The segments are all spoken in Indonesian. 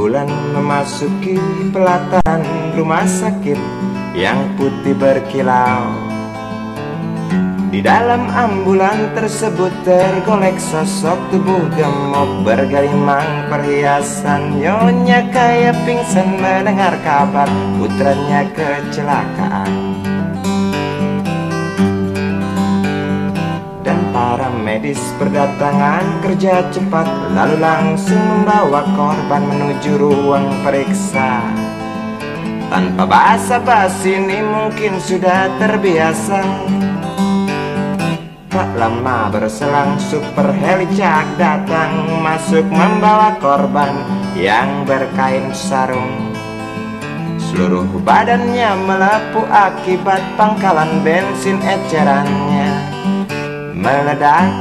Ambulan memasuki pelataran rumah sakit yang putih berkilau. Di dalam ambulan tersebut tergolek sosok tubuh gemuk bergelimang perhiasan. Nyonya kayak pingsan mendengar kabar putranya kecelakaan medis berdatangan kerja cepat Lalu langsung membawa korban menuju ruang periksa. Tanpa basa-basi ini mungkin sudah terbiasa. Tak lama berselang super helicak datang Masuk membawa korban yang berkain sarung. Seluruh badannya melepuh akibat pangkalan bensin ecerannya. Meledak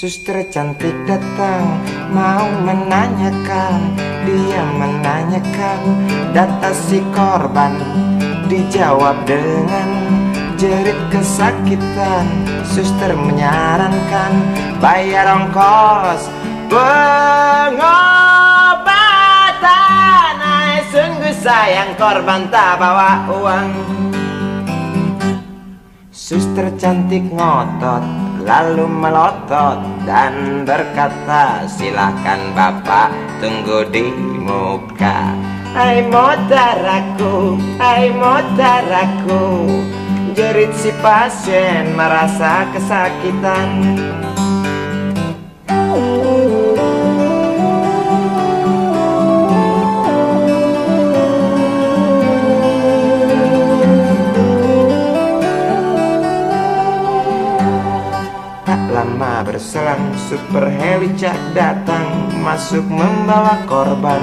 Suster cantik datang mau menanyakan. Dia menanyakan data si korban? Dijawab dengan jerit kesakitan. Suster menyarankan bayar ongkos pengobatan. Ay sungguh sayang korban tak bawa uang. Suster cantik ngotot lalu melotot dan berkata silakan bapak tunggu di muka. Hai motaraku, hai motaraku Jerit si pasien merasa kesakitan lama berselang super helicak datang Masuk membawa korban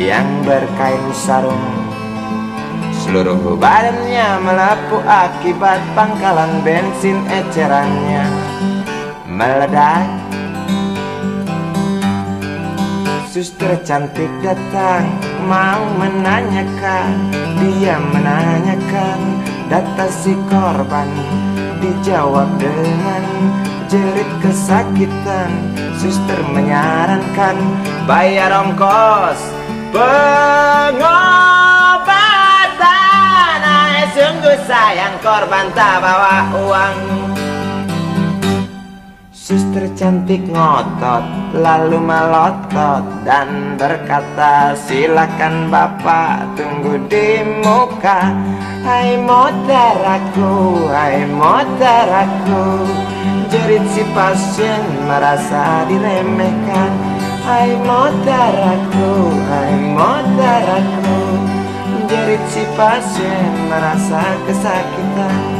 yang berkain sarung. Seluruh badannya melepuh akibat pangkalan bensin ecerannya. Meledak. Suster cantik datang mau menanyakan. Dia menanyakan data si korban? Dijawab dengan jerit kesakitan. Suster menyarankan bayar ongkos pengobatan. Ay sungguh sayang korban tak bawa uang Suster cantik ngotot lalu melotot dan berkata silakan bapak tunggu di muka. Hai motaraku, hai motaraku Jerit si pasien merasa diremehkan. Hai motaraku, hai motaraku Jerit si pasien merasa kesakitan